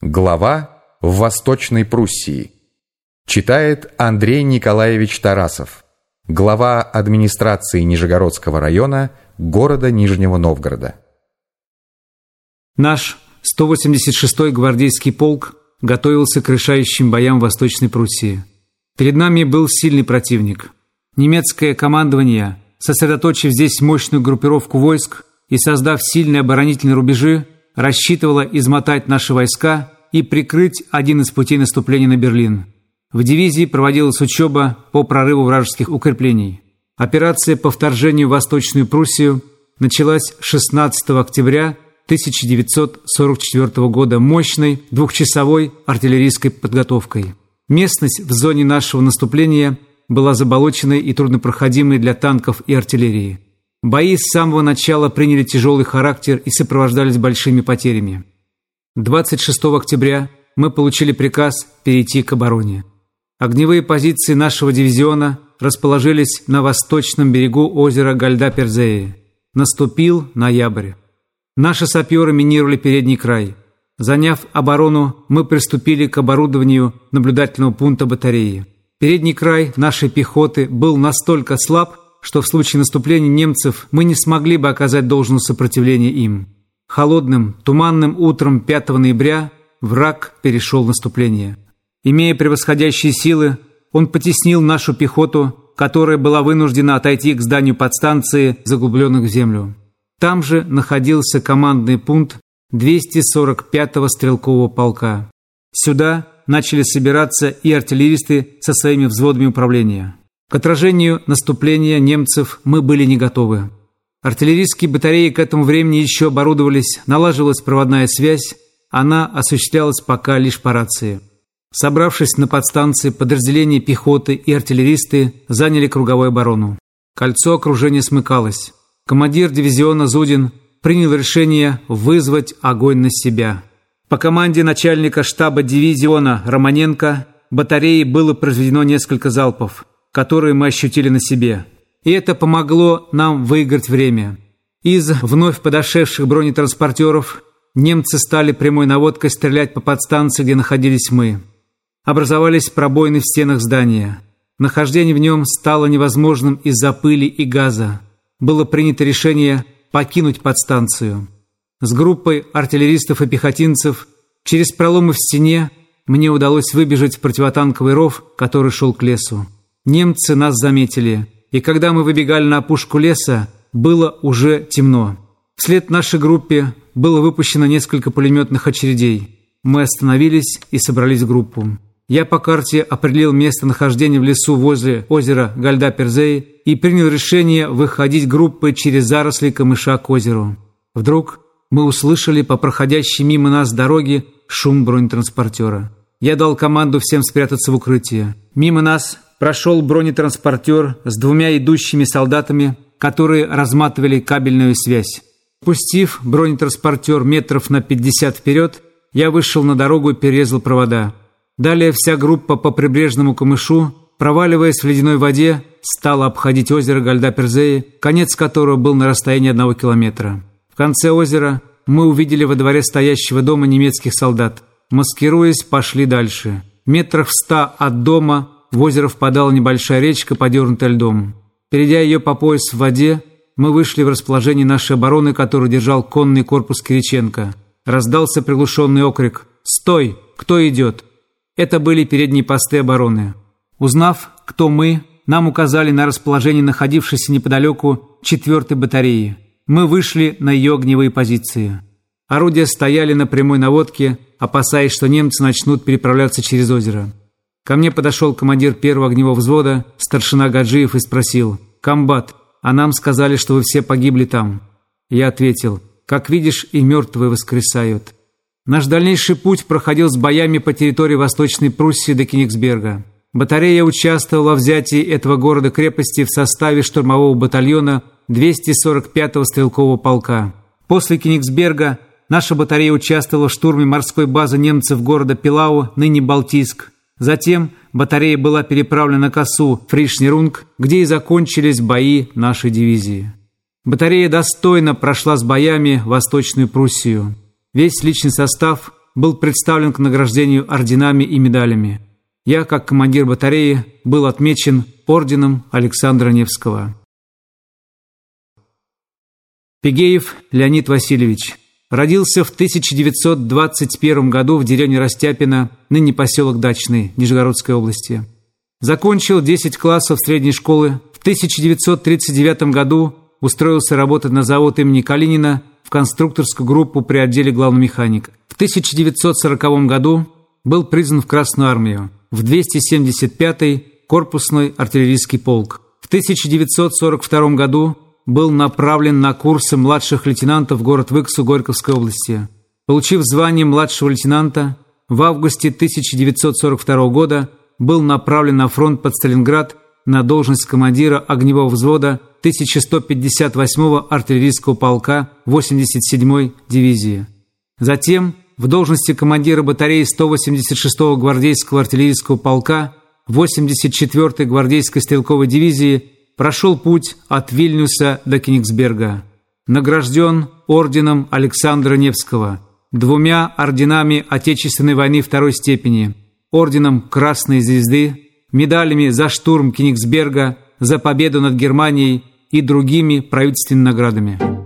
Глава в Восточной Пруссии. Читает Андрей Николаевич Тарасов, глава администрации Нижегородского района города Нижнего Новгорода. Наш 186-й гвардейский полк готовился к решающим боям в Восточной Пруссии. Перед нами был сильный противник. Немецкое командование, сосредоточив здесь мощную группировку войск и создав сильные оборонительные рубежи, рассчитывала измотать наши войска и прикрыть один из путей наступления на Берлин. В дивизии проводилась учеба по прорыву вражеских укреплений. Операция по вторжению в Восточную Пруссию началась 16 октября 1944 года мощной двухчасовой артиллерийской подготовкой. Местность в зоне нашего наступления была заболоченной и труднопроходимой для танков и артиллерии. Бои с самого начала приняли тяжелый характер и сопровождались большими потерями. 26 октября мы получили приказ перейти к обороне. Огневые позиции нашего дивизиона расположились на восточном берегу озера Гальда-Перзеи. Наступил ноябрь. Наши саперы минировали передний край. Заняв оборону, мы приступили к оборудованию наблюдательного пункта батареи. Передний край нашей пехоты был настолько слаб, что в случае наступления немцев мы не смогли бы оказать должное сопротивление им. Холодным, туманным утром 5 ноября враг перешел наступление. Имея превосходящие силы, он потеснил нашу пехоту, которая была вынуждена отойти к зданию подстанции, заглубленных в землю. Там же находился командный пункт 245-го стрелкового полка. Сюда начали собираться и артиллеристы со своими взводами управления. К отражению наступления немцев мы были не готовы. Артиллерийские батареи к этому времени еще оборудовались, налаживалась проводная связь, она осуществлялась пока лишь по рации. Собравшись на подстанции, подразделения пехоты и артиллеристы заняли круговую оборону. Кольцо окружения смыкалось. Командир дивизиона Зудин принял решение вызвать огонь на себя. По команде начальника штаба дивизиона Романенко батареи было произведено несколько залпов – которые мы ощутили на себе. И это помогло нам выиграть время. Из вновь подошедших бронетранспортеров немцы стали прямой наводкой стрелять по подстанции, где находились мы. Образовались пробоины в стенах здания. Нахождение в нем стало невозможным из-за пыли и газа. Было принято решение покинуть подстанцию. С группой артиллеристов и пехотинцев через проломы в стене мне удалось выбежать в противотанковый ров, который шел к лесу. Немцы нас заметили, и когда мы выбегали на опушку леса, было уже темно. Вслед нашей группе было выпущено несколько пулеметных очередей. Мы остановились и собрались в группу. Я по карте определил местонахождение в лесу возле озера Гальда-Перзей и принял решение выходить группой через заросли камыша к озеру. Вдруг мы услышали по проходящей мимо нас дороге шум бронетранспортера. Я дал команду всем спрятаться в укрытие. Мимо нас прошел бронетранспортер с двумя идущими солдатами, которые разматывали кабельную связь. Пустив бронетранспортер метров на 50 вперед, я вышел на дорогу и перерезал провода. Далее вся группа по прибрежному камышу, проваливаясь в ледяной воде, стала обходить озеро Гальда-Перзеи, конец которого был на расстоянии одного километра. В конце озера мы увидели во дворе стоящего дома немецких солдат. Маскируясь, пошли дальше. Метров в ста от дома в озеро впадала небольшая речка, подернутая льдом. Перейдя ее по пояс в воде, мы вышли в расположение нашей обороны, которую держал конный корпус Кириченко. Раздался приглушенный окрик «Стой! Кто идет?» Это были передние посты обороны. Узнав, кто мы, нам указали на расположение находившейся неподалеку четвертой батареи. Мы вышли на ее огневые позиции. Орудия стояли на прямой наводке, опасаясь, что немцы начнут переправляться через озеро. Ко мне подошел командир первого огневого взвода, старшина Гаджиев, и спросил, «Комбат, а нам сказали, что вы все погибли там». Я ответил, «Как видишь, и мертвые воскресают». Наш дальнейший путь проходил с боями по территории Восточной Пруссии до Кенигсберга. Батарея участвовала в взятии этого города-крепости в составе штурмового батальона 245-го стрелкового полка. После Кенигсберга наша батарея участвовала в штурме морской базы немцев города Пилау, ныне Балтийск. Затем батарея была переправлена на косу Фрише-Нерунг, где и закончились бои нашей дивизии. Батарея достойно прошла с боями Восточную Пруссию. Весь личный состав был представлен к награждению орденами и медалями. Я, как командир батареи, был отмечен орденом Александра Невского. Пегеев Леонид Васильевич родился в 1921 году в деревне Растяпино, ныне поселок Дачный, Нижегородской области. Закончил 10 классов средней школы. В 1939 году устроился работать на завод имени Калинина в конструкторскую группу при отделе главного механика. В 1940 году был призван в Красную армию, в 275-й корпусный артиллерийский полк. В 1942 году был направлен на курсы младших лейтенантов в город Выксу Горьковской области. Получив звание младшего лейтенанта, в августе 1942 года был направлен на фронт под Сталинград на должность командира огневого взвода 1158-го артиллерийского полка 87-й дивизии. Затем в должности командира батареи 186-го гвардейского артиллерийского полка 84-й гвардейской стрелковой дивизии прошел путь от Вильнюса до Кенигсберга. Награжден орденом Александра Невского, двумя орденами Отечественной войны второй степени – орденом Красной Звезды, медалями за штурм Кенигсберга, за победу над Германией и другими правительственными наградами.